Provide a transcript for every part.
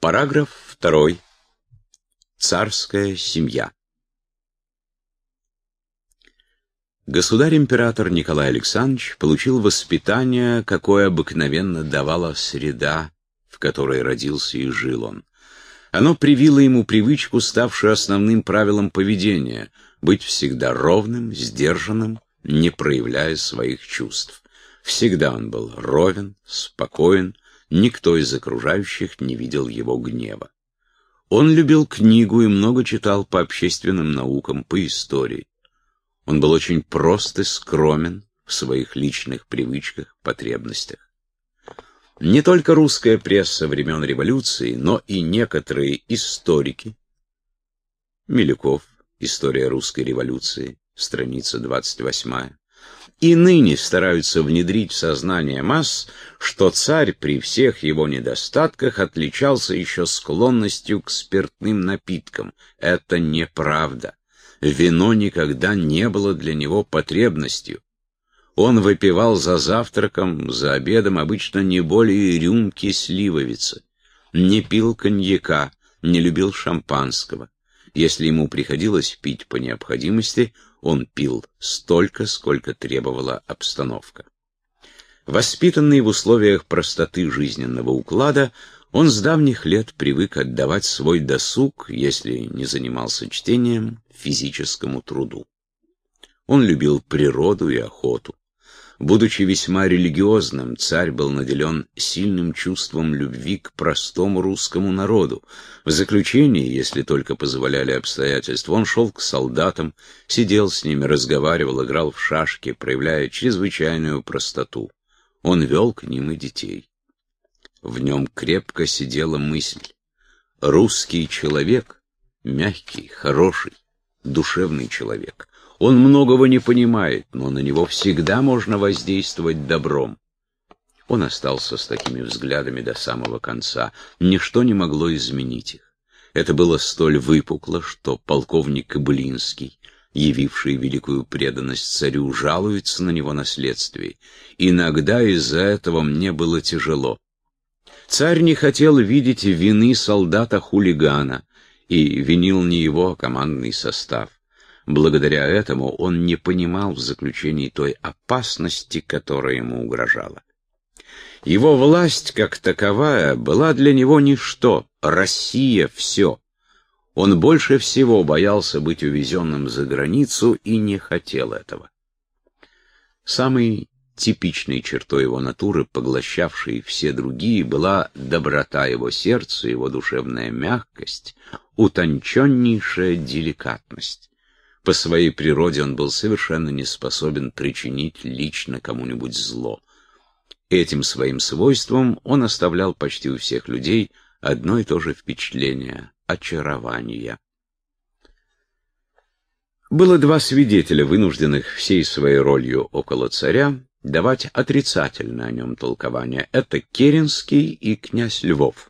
Параграф 2. Царская семья. Государь-император Николай Александрович получил воспитание, какое обыкновенно давала среда, в которой родился и жил он. Оно привило ему привычку, ставшую основным правилом поведения — быть всегда ровным, сдержанным, не проявляя своих чувств. Всегда он был ровен, спокоен, никто из окружающих не видел его гнева. Он любил книгу и много читал по общественным наукам, по истории. Он был очень прост и скромен в своих личных привычках, потребностях. Не только русская пресса времен революции, но и некоторые историки, Милюков, История русской революции, страница 28, и ныне стараются внедрить в сознание масс, что царь при всех его недостатках отличался еще склонностью к спиртным напиткам. Это неправда. Вино никогда не было для него потребностью. Он выпивал за завтраком, за обедом обычно не более рюмки сливовицы. Не пил коньяка, не любил шампанского. Если ему приходилось пить по необходимости, он пил столько, сколько требовала обстановка. Воспитанный в условиях простоты жизненного уклада, он с давних лет привык отдавать свой досуг, если не занимался чтением, физическому труду. Он любил природу и охоту. Будучи весьма религиозным, царь был наделен сильным чувством любви к простому русскому народу. В заключении, если только позволяли обстоятельства, он шел к солдатам, сидел с ними, разговаривал, играл в шашки, проявляя чрезвычайную простоту. Он вел к ним и детей. В нем крепко сидела мысль. Русский человек — мягкий, хороший, душевный человек. Он многого не понимает, но на него всегда можно воздействовать добром. Он остался с такими взглядами до самого конца. Ничто не могло изменить их. Это было столь выпукло, что полковник Каблинский, явивший великую преданность царю, жалуется на него наследствие. Иногда из-за этого мне было тяжело. Царь не хотел видеть вины солдата-хулигана и винил не его, а командный состав. Благодаря этому он не понимал в заключении той опасности, которая ему угрожала. Его власть, как таковая, была для него ничто, Россия — все. Он больше всего боялся быть увезенным за границу и не хотел этого. Самой типичной чертой его натуры, поглощавшей все другие, была доброта его сердца, его душевная мягкость, утонченнейшая деликатность. По своей природе он был совершенно не способен причинить лично кому-нибудь зло. Этим своим свойством он оставлял почти у всех людей одно и то же впечатление — очарование. Было два свидетеля, вынужденных всей своей ролью около царя давать отрицательное о нем толкование. Это Керенский и князь Львов.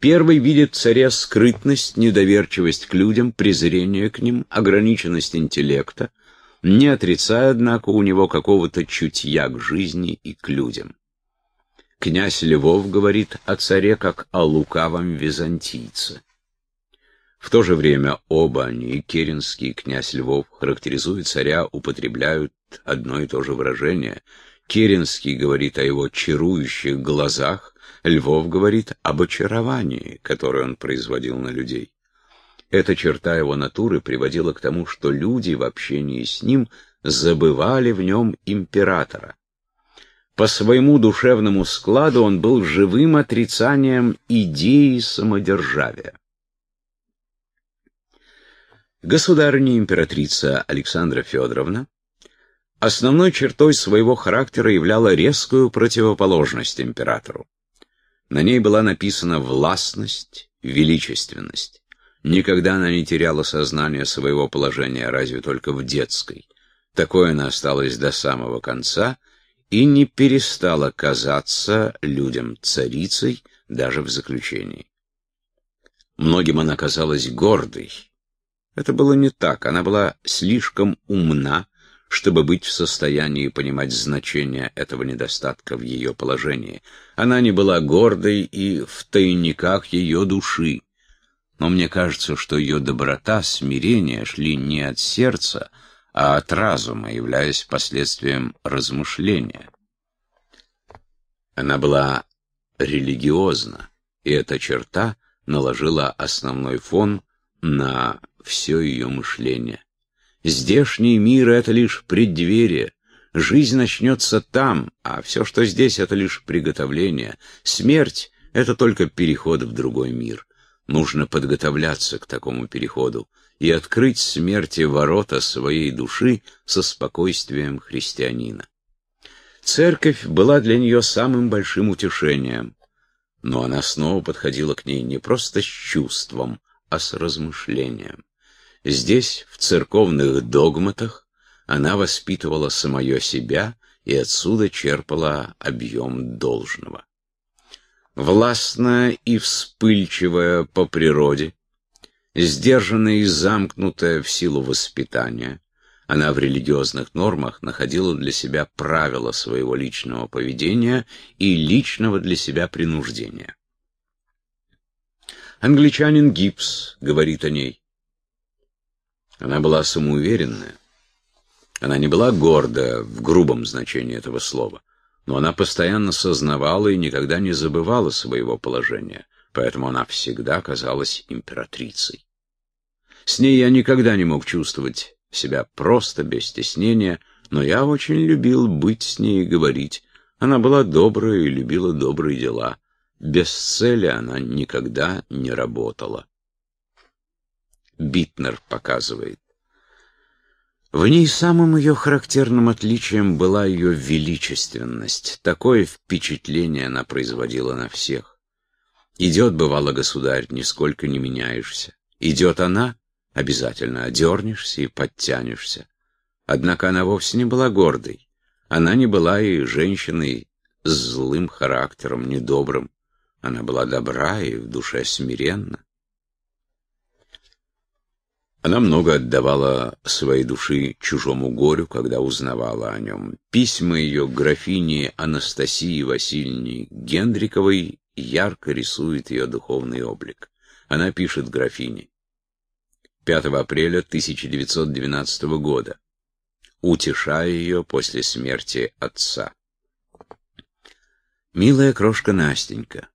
Первый видит в царе скрытность, недоверчивость к людям, презрение к ним, ограниченность интеллекта, не отрицая, однако, у него какого-то чутья к жизни и к людям. Князь Львов говорит о царе как о лукавом византийце. В то же время оба они, Керенский и князь Львов, характеризуют царя, употребляют одно и то же выражение. Керенский говорит о его чарующих глазах, Львов говорит об очаровании, которое он производил на людей. Эта черта его натуры приводила к тому, что люди в общении с ним забывали в нем императора. По своему душевному складу он был живым отрицанием идеи самодержавия. Государыня императрица Александра Федоровна основной чертой своего характера являла резкую противоположность императору. На ней была написана властность, величественность. Никогда она не теряла сознание своего положения, разве только в детской. Такое она осталась до самого конца и не перестала казаться людям царицей даже в заключении. Многим она казалась гордой. Это было не так, она была слишком умна, чтобы быть в состоянии понимать значение этого недостатка в ее положении. Она не была гордой и в тайниках ее души. Но мне кажется, что ее доброта, смирение шли не от сердца, а от разума, являясь последствием размышления. Она была религиозна, и эта черта наложила основной фон на все ее мышление. Здешний мир — это лишь преддверие. Жизнь начнется там, а все, что здесь, — это лишь приготовление. Смерть — это только переход в другой мир. Нужно подготовляться к такому переходу и открыть смерти ворота своей души со спокойствием христианина. Церковь была для нее самым большим утешением, но она снова подходила к ней не просто с чувством, а с размышлением. Здесь, в церковных догматах, она воспитывала самое себя и отсюда черпала объем должного. Властная и вспыльчивая по природе, сдержанная и замкнутая в силу воспитания, она в религиозных нормах находила для себя правила своего личного поведения и личного для себя принуждения. Англичанин Гипс говорит о ней. Она была самоуверенная. Она не была гордая в грубом значении этого слова, но она постоянно сознавала и никогда не забывала своего положения, поэтому она всегда казалась императрицей. С ней я никогда не мог чувствовать себя просто, без стеснения, но я очень любил быть с ней и говорить. Она была добрая и любила добрые дела. Без цели она никогда не работала. Битнер показывает. В ней самым ее характерным отличием была ее величественность. Такое впечатление она производила на всех. Идет, бывало, государь, нисколько не меняешься. Идет она, обязательно одернешься и подтянешься. Однако она вовсе не была гордой. Она не была и женщиной с злым характером, недобрым. Она была добра и в душе смиренна. Она много отдавала своей души чужому горю, когда узнавала о нем. Письма ее графине Анастасии Васильевне Гендриковой ярко рисуют ее духовный облик. Она пишет графине. 5 апреля 1912 года, утешая ее после смерти отца. «Милая крошка Настенька,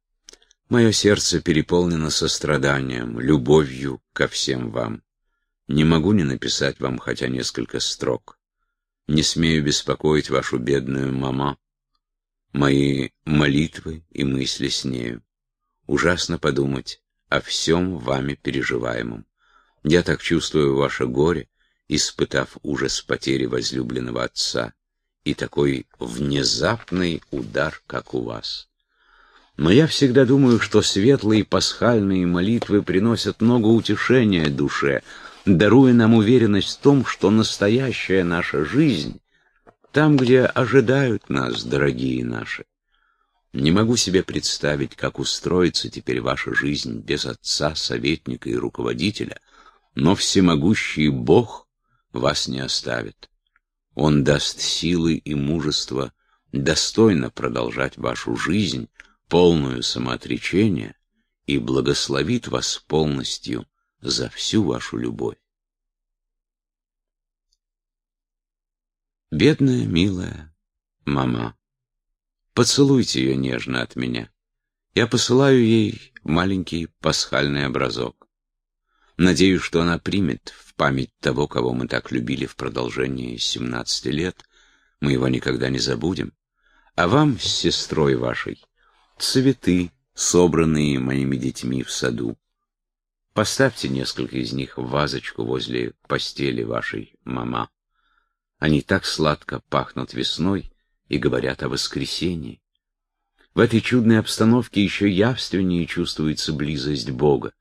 мое сердце переполнено состраданием, любовью ко всем вам. Не могу не написать вам хотя несколько строк. Не смею беспокоить вашу бедную мама. Мои молитвы и мысли с нею. Ужасно подумать о всем вами переживаемом. Я так чувствую ваше горе, испытав ужас потери возлюбленного отца и такой внезапный удар, как у вас. Но я всегда думаю, что светлые пасхальные молитвы приносят много утешения душе, даруя нам уверенность в том, что настоящая наша жизнь там, где ожидают нас, дорогие наши. Не могу себе представить, как устроится теперь ваша жизнь без отца, советника и руководителя, но всемогущий Бог вас не оставит. Он даст силы и мужество достойно продолжать вашу жизнь, полную самоотречения, и благословит вас полностью за всю вашу любовь. Бедная, милая мама, поцелуйте ее нежно от меня. Я посылаю ей маленький пасхальный образок. Надеюсь, что она примет в память того, кого мы так любили в продолжении 17 лет. Мы его никогда не забудем. А вам с сестрой вашей цветы, собранные моими детьми в саду. Поставьте несколько из них в вазочку возле постели вашей, мама. Они так сладко пахнут весной и говорят о воскресении. В этой чудной обстановке еще явственнее чувствуется близость Бога.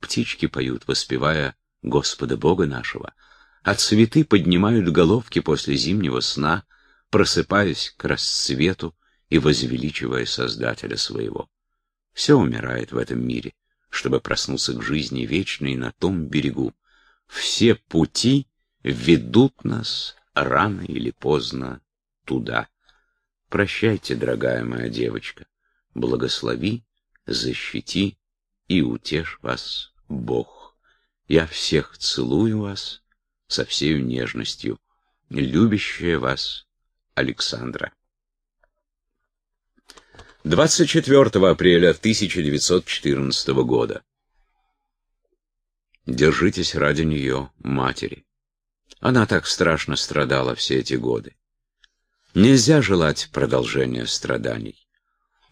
Птички поют, воспевая Господа Бога нашего, а цветы поднимают головки после зимнего сна, просыпаясь к расцвету и возвеличивая Создателя своего. Все умирает в этом мире чтобы проснуться к жизни вечной на том берегу. Все пути ведут нас рано или поздно туда. Прощайте, дорогая моя девочка. Благослови, защити и утешь вас Бог. Я всех целую вас со всей нежностью. Любящая вас Александра. 24 апреля 1914 года. Держитесь ради нее, матери. Она так страшно страдала все эти годы. Нельзя желать продолжения страданий.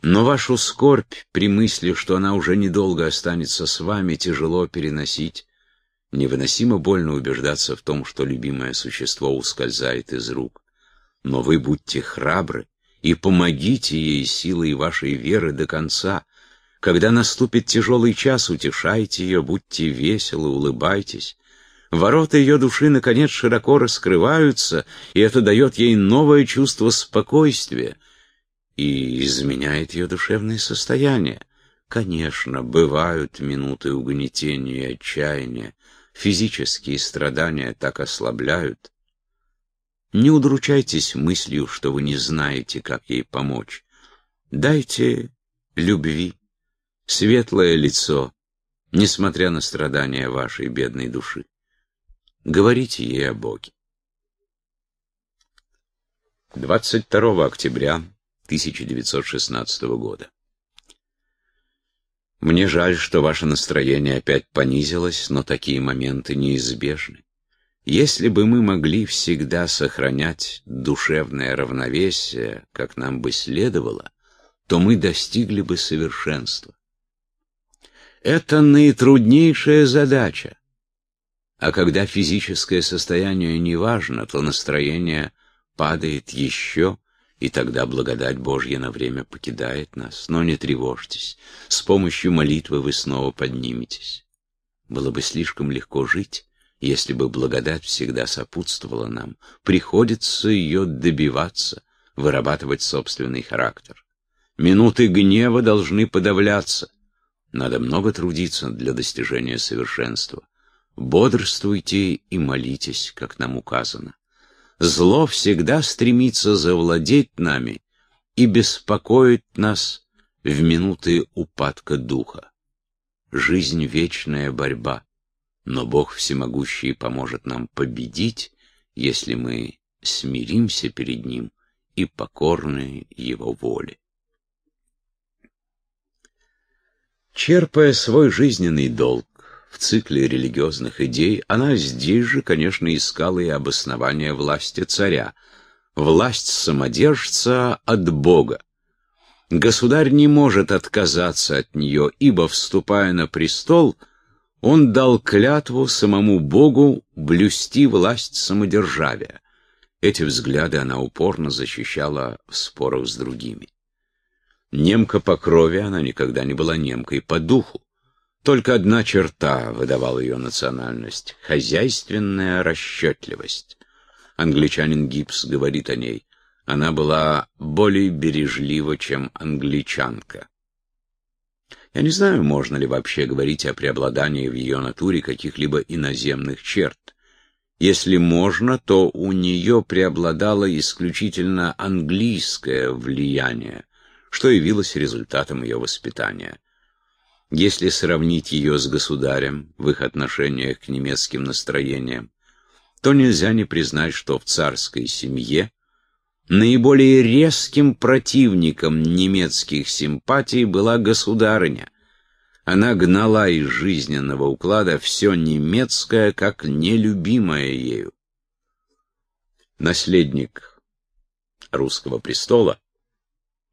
Но вашу скорбь при мысли, что она уже недолго останется с вами, тяжело переносить. Невыносимо больно убеждаться в том, что любимое существо ускользает из рук. Но вы будьте храбры и помогите ей силой вашей веры до конца. Когда наступит тяжелый час, утешайте ее, будьте веселы, улыбайтесь. Ворота ее души, наконец, широко раскрываются, и это дает ей новое чувство спокойствия и изменяет ее душевное состояние. Конечно, бывают минуты угнетения и отчаяния, физические страдания так ослабляют. Не удручайтесь мыслью, что вы не знаете, как ей помочь. Дайте любви, светлое лицо, несмотря на страдания вашей бедной души. Говорите ей о Боге. 22 октября 1916 года. Мне жаль, что ваше настроение опять понизилось, но такие моменты неизбежны. Если бы мы могли всегда сохранять душевное равновесие, как нам бы следовало, то мы достигли бы совершенства. Это наитруднейшая задача а когда физическое состояние не важно, то настроение падает еще, и тогда благодать Божья на время покидает нас. Но не тревожьтесь, с помощью молитвы вы снова подниметесь. Было бы слишком легко жить, если бы благодать всегда сопутствовала нам. Приходится ее добиваться, вырабатывать собственный характер. Минуты гнева должны подавляться. Надо много трудиться для достижения совершенства. Бодрствуйте и молитесь, как нам указано. Зло всегда стремится завладеть нами и беспокоит нас в минуты упадка духа. Жизнь — вечная борьба, но Бог Всемогущий поможет нам победить, если мы смиримся перед Ним и покорны Его воле. Черпая свой жизненный долг, в цикле религиозных идей, она здесь же, конечно, искала и обоснование власти царя. Власть самодержца от Бога. Государь не может отказаться от нее, ибо, вступая на престол, он дал клятву самому Богу блюсти власть самодержавия. Эти взгляды она упорно защищала в спорах с другими. Немка по крови, она никогда не была немкой по духу. Только одна черта выдавала ее национальность — хозяйственная расчетливость. Англичанин Гипс говорит о ней. Она была более бережлива, чем англичанка. Я не знаю, можно ли вообще говорить о преобладании в ее натуре каких-либо иноземных черт. Если можно, то у нее преобладало исключительно английское влияние, что явилось результатом ее воспитания. Если сравнить ее с государем в их отношениях к немецким настроениям, то нельзя не признать, что в царской семье наиболее резким противником немецких симпатий была государыня. Она гнала из жизненного уклада все немецкое, как нелюбимое ею. Наследник русского престола,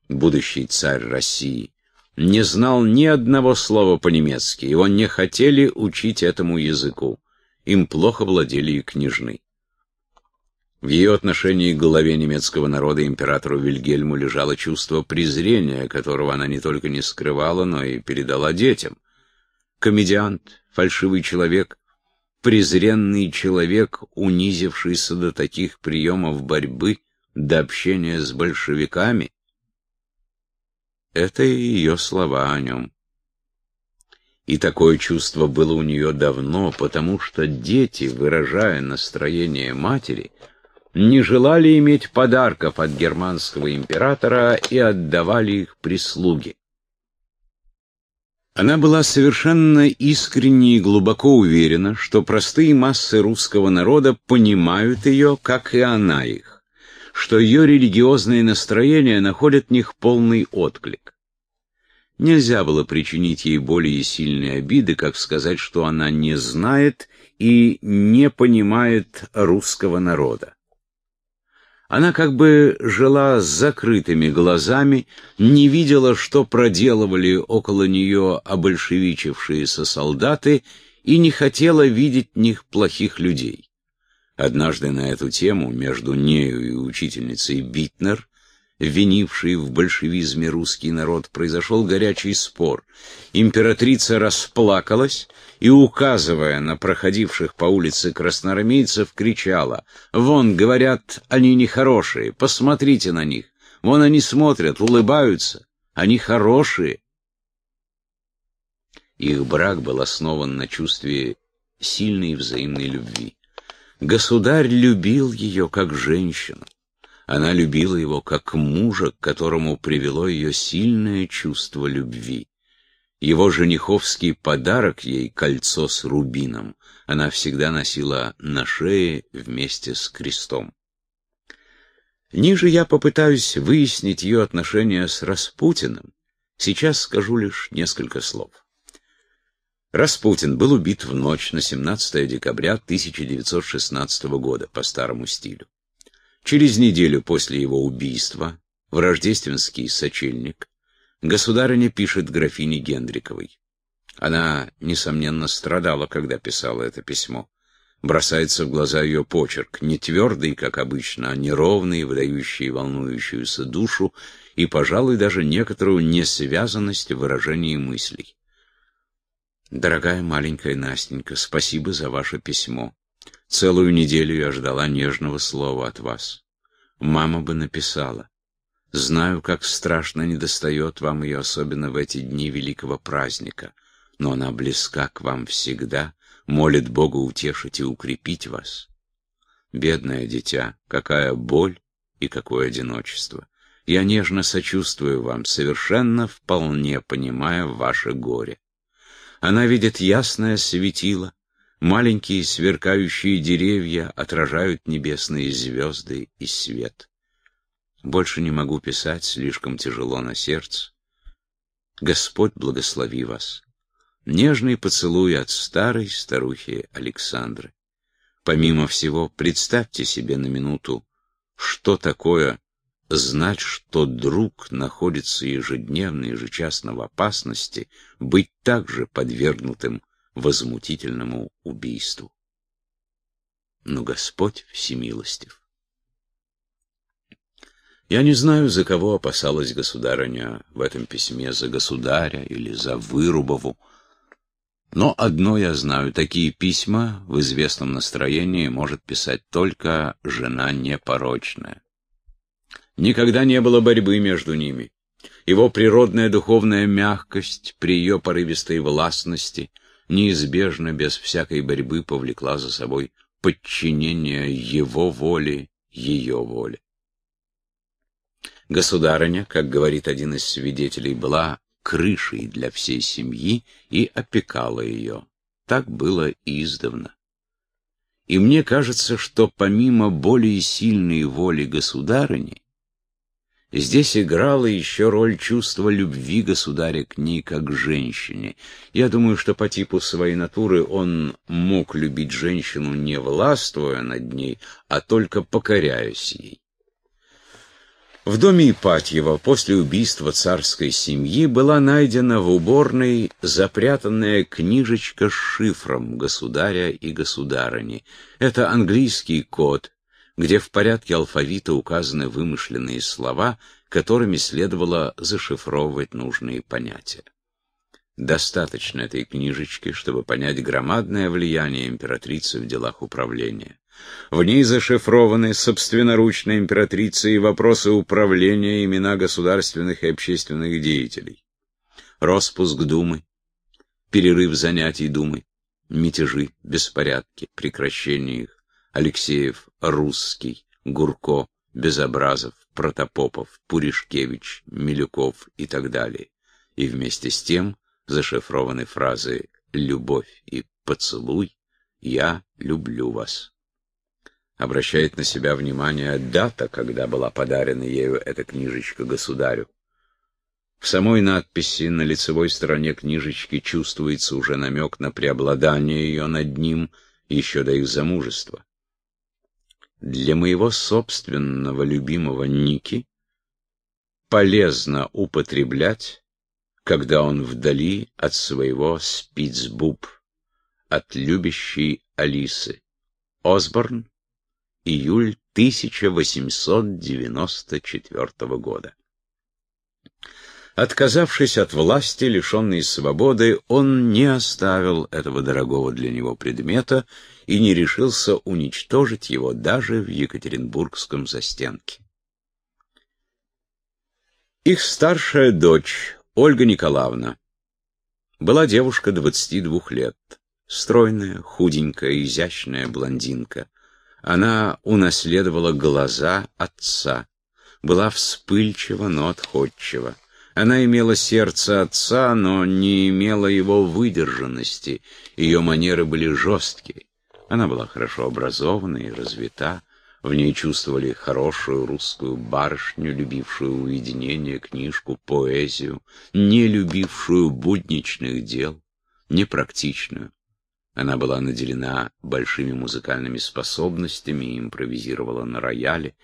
будущий царь России, не знал ни одного слова по-немецки, его не хотели учить этому языку. Им плохо владели и княжны. В ее отношении к главе немецкого народа императору Вильгельму лежало чувство презрения, которого она не только не скрывала, но и передала детям. Комедиант, фальшивый человек, презренный человек, унизившийся до таких приемов борьбы, до общения с большевиками, это ее слова о нем. И такое чувство было у нее давно, потому что дети, выражая настроение матери, не желали иметь подарков от германского императора и отдавали их прислуге. Она была совершенно искренне и глубоко уверена, что простые массы русского народа понимают ее, как и она их, что ее религиозные настроения находят в них полный отклик. Нельзя было причинить ей более сильные обиды, как сказать, что она не знает и не понимает русского народа. Она как бы жила с закрытыми глазами, не видела, что проделывали около нее обольшевичившиеся солдаты, и не хотела видеть в них плохих людей. Однажды на эту тему между нею и учительницей Битнер винивший в большевизме русский народ, произошел горячий спор. Императрица расплакалась и, указывая на проходивших по улице красноармейцев, кричала «Вон, говорят, они нехорошие, посмотрите на них! Вон они смотрят, улыбаются, они хорошие!» Их брак был основан на чувстве сильной взаимной любви. Государь любил ее как женщину. Она любила его как мужа, к которому привело ее сильное чувство любви. Его жениховский подарок ей, кольцо с рубином, она всегда носила на шее вместе с крестом. Ниже я попытаюсь выяснить ее отношения с Распутиным. Сейчас скажу лишь несколько слов. Распутин был убит в ночь на 17 декабря 1916 года по старому стилю. Через неделю после его убийства в рождественский сочельник государыня пишет графине Гендриковой. Она, несомненно, страдала, когда писала это письмо. Бросается в глаза ее почерк, не твердый, как обычно, а неровный, выдающий волнующуюся душу и, пожалуй, даже некоторую несвязанность в выражении мыслей. «Дорогая маленькая Настенька, спасибо за ваше письмо. Целую неделю я ждала нежного слова от вас. Мама бы написала. Знаю, как страшно недостает вам ее, особенно в эти дни великого праздника, но она близка к вам всегда, молит Бога утешить и укрепить вас. Бедное дитя, какая боль и какое одиночество. Я нежно сочувствую вам, совершенно вполне понимая ваше горе. Она видит ясное светило, Маленькие сверкающие деревья отражают небесные звезды и свет. Больше не могу писать, слишком тяжело на сердце. Господь благослови вас. Нежный поцелуй от старой старухи Александры. Помимо всего, представьте себе на минуту, что такое знать, что друг находится ежедневно, ежечасно в опасности, быть также подвергнутым возмутительному убийству. Но Господь всемилостив. Я не знаю, за кого опасалась государыня в этом письме, за государя или за Вырубову. Но одно я знаю, такие письма в известном настроении может писать только жена непорочная. Никогда не было борьбы между ними. Его природная духовная мягкость при ее порывистой властности — неизбежно, без всякой борьбы, повлекла за собой подчинение его воле, ее воле. Государыня, как говорит один из свидетелей, была крышей для всей семьи и опекала ее. Так было издавна. И мне кажется, что помимо более сильной воли государыни, Здесь играло еще роль чувства любви государя к ней как женщине. Я думаю, что по типу своей натуры он мог любить женщину не властвуя над ней, а только покоряясь ей. В доме Ипатьева после убийства царской семьи была найдена в уборной запрятанная книжечка с шифром государя и государыни. Это английский код, где в порядке алфавита указаны вымышленные слова, которыми следовало зашифровывать нужные понятия. Достаточно этой книжечки, чтобы понять громадное влияние императрицы в делах управления. В ней зашифрованы собственноручно императрицы и вопросы управления имена государственных и общественных деятелей. Роспуск Думы, перерыв занятий Думы, мятежи, беспорядки, прекращение их, Алексеев, Русский, Гурко, Безобразов, Протопопов, Пуришкевич, Милюков и так далее. И вместе с тем зашифрованы фразы «любовь» и «поцелуй», «я люблю вас». Обращает на себя внимание дата, когда была подарена ею эта книжечка государю. В самой надписи на лицевой стороне книжечки чувствуется уже намек на преобладание ее над ним еще до их замужества. Для моего собственного любимого Ники полезно употреблять, когда он вдали от своего спицбуб, от любящей Алисы. Осборн, июль 1894 года. Отказавшись от власти, лишенный свободы, он не оставил этого дорогого для него предмета и не решился уничтожить его даже в Екатеринбургском застенке. Их старшая дочь, Ольга Николаевна, была девушка 22 лет, стройная, худенькая, изящная блондинка. Она унаследовала глаза отца, была вспыльчива, но отходчива. Она имела сердце отца, но не имела его выдержанности. Ее манеры были жесткие. Она была хорошо образована и развита. В ней чувствовали хорошую русскую барышню, любившую уединение, книжку, поэзию, не любившую будничных дел, непрактичную. Она была наделена большими музыкальными способностями и импровизировала на рояле.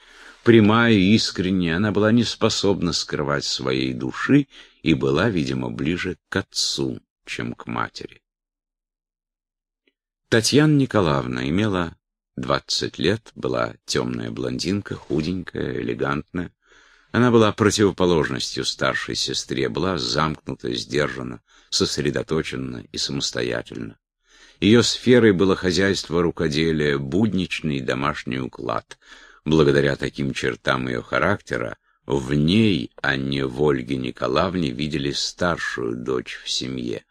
Прямая и искренняя, она была не способна скрывать своей души и была, видимо, ближе к отцу, чем к матери. Татьяна Николаевна имела 20 лет, была темная блондинка, худенькая, элегантная. Она была противоположностью старшей сестре, была замкнута, сдержана, сосредоточена и самостоятельна. Ее сферой было хозяйство рукоделия, будничный домашний уклад. Благодаря таким чертам ее характера, в ней, а не в Ольге Николаевне, видели старшую дочь в семье.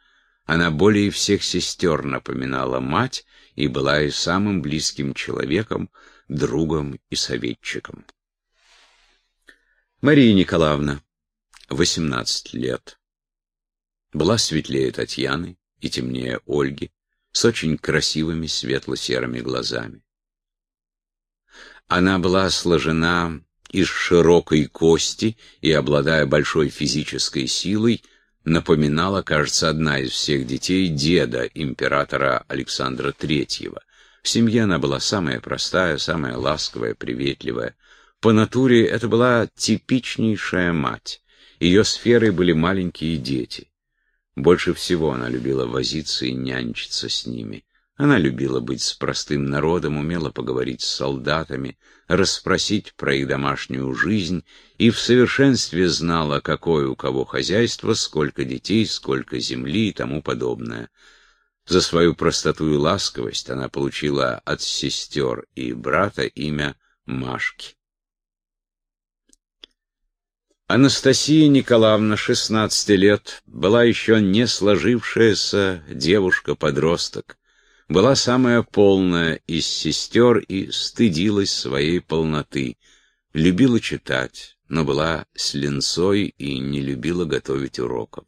Она более всех сестер напоминала мать и была и самым близким человеком, другом и советчиком. Мария Николаевна, 18 лет, была светлее Татьяны и темнее Ольги, с очень красивыми светло-серыми глазами. Она была сложена из широкой кости и, обладая большой физической силой, напоминала, кажется, одна из всех детей деда императора Александра Третьего. В семье она была самая простая, самая ласковая, приветливая. По натуре это была типичнейшая мать. Ее сферой были маленькие дети. Больше всего она любила возиться и нянчиться с ними. Она любила быть с простым народом, умела поговорить с солдатами, расспросить про их домашнюю жизнь и в совершенстве знала, какое у кого хозяйство, сколько детей, сколько земли и тому подобное. За свою простоту и ласковость она получила от сестер и брата имя Машки. Анастасия Николаевна, 16 лет, была еще не сложившаяся девушка-подросток, была самая полная из сестер и стыдилась своей полноты, любила читать, но была с линцой и не любила готовить уроков.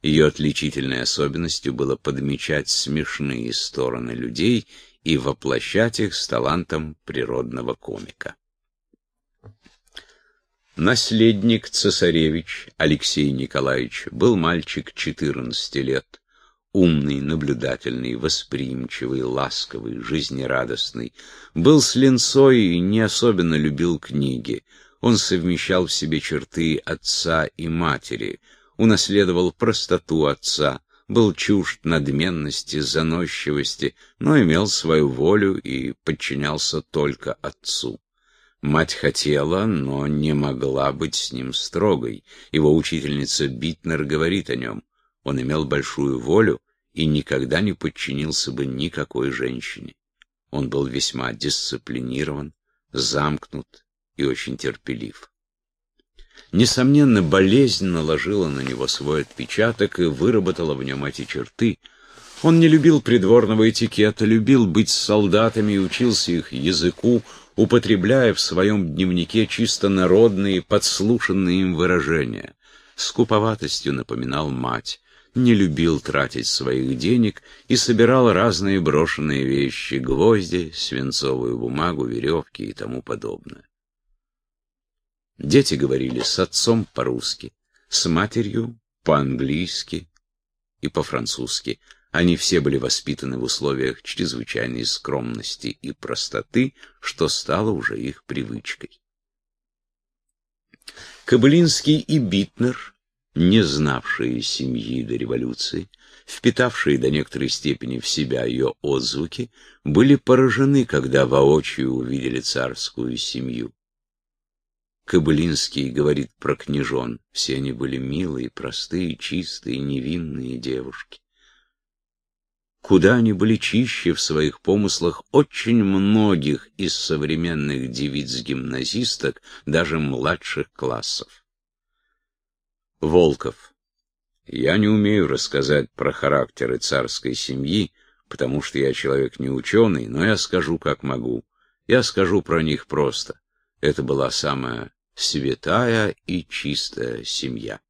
Ее отличительной особенностью было подмечать смешные стороны людей и воплощать их с талантом природного комика. Наследник цесаревич Алексей Николаевич был мальчик 14 лет, умный, наблюдательный, восприимчивый, ласковый, жизнерадостный. Был с линцой и не особенно любил книги. Он совмещал в себе черты отца и матери, унаследовал простоту отца, был чужд надменности, заносчивости, но имел свою волю и подчинялся только отцу. Мать хотела, но не могла быть с ним строгой. Его учительница Битнер говорит о нем. Он имел большую волю и никогда не подчинился бы никакой женщине. Он был весьма дисциплинирован, замкнут и очень терпелив. Несомненно, болезнь наложила на него свой отпечаток и выработала в нем эти черты. Он не любил придворного этикета, любил быть с солдатами и учился их языку, употребляя в своем дневнике чисто народные, подслушанные им выражения. Скуповатостью напоминал мать, не любил тратить своих денег и собирал разные брошенные вещи, гвозди, свинцовую бумагу, веревки и тому подобное. Дети говорили с отцом по-русски, с матерью по-английски и по-французски. Они все были воспитаны в условиях чрезвычайной скромности и простоты, что стало уже их привычкой. Кобылинский и Битнер, не знавшие семьи до революции, впитавшие до некоторой степени в себя ее отзвуки, были поражены, когда воочию увидели царскую семью. Кобылинский говорит про княжон. Все они были милые, простые, чистые, невинные девушки. Куда они были чище в своих помыслах очень многих из современных девиц-гимназисток, даже младших классов. Волков. Я не умею рассказать про характеры царской семьи, потому что я человек не ученый, но я скажу, как могу. Я скажу про них просто. Это была самая святая и чистая семья.